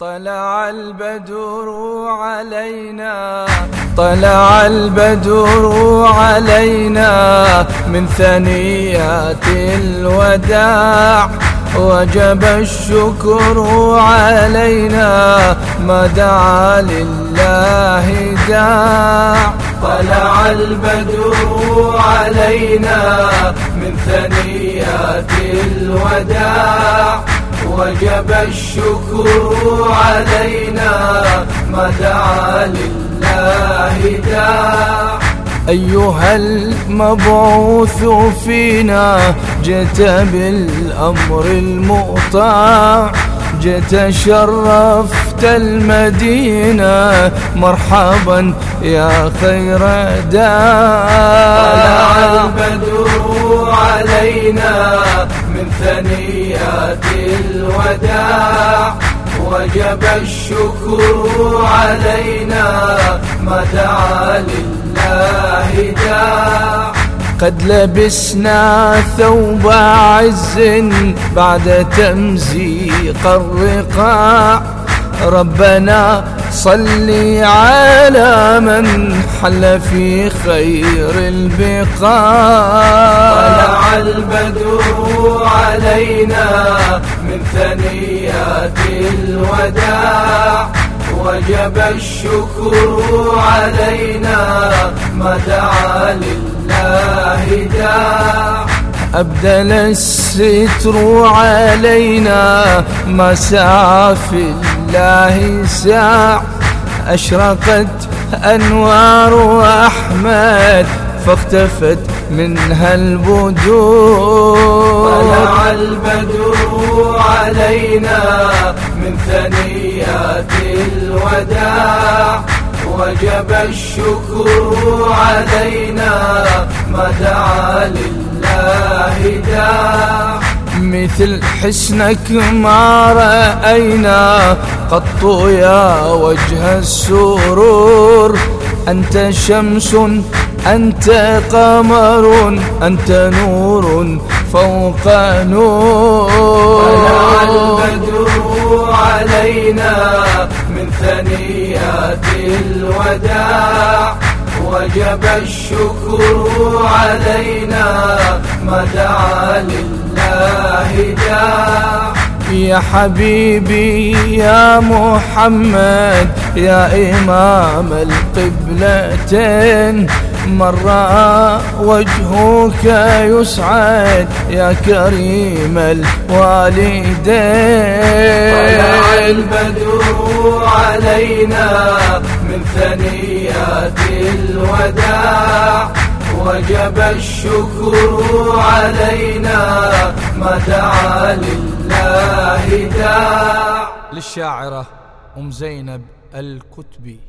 طلع البدر علينا طلع البدر علينا من ثنيات الوداع وجب الشكر علينا ما دعا لله داع. طلع البدر علينا من ثنيات الوداع وجب الشكر علينا ما دعا لله داع. أيها المبعوث فينا جئت بالأمر المطاع جئت شرفت المدينة مرحبا يا خير داع. طلع البدر علينا ثنيات الوداع وجب الشكر علينا ما دعا لله داع. قد لبسنا ثوب عز بعد تمزيق الرقاع ربنا صل على من حل في خير البقاع. طلع البدر علينا من ثنيات الوداع. وجب الشكر علينا ما دعا لله داع. أبدل الستر علينا في الله ساع أشرقت أنوار أحمد فاختفت منها البدور. طلع البدر علينا من ثنيات الوداع وجب الشكر علينا ما دعا لله داع. مثل حسنك ما رأينا قط يا وجه السرور. أنت شمس أنت قمر أنت نور فوق نور. طلع البدر علينا من ثنيات الوداع. وجب الشكر علينا ما دعا لله. يا حبيبي يا محمد يا إمام القبلتين. رأى وجهك يسعد يا كريم الوالدين. طلع البدر علينا من ثنيات الوداع. وجب الشكر علينا ما دعا لله داع. للشاعرة أم زينب الكتبي.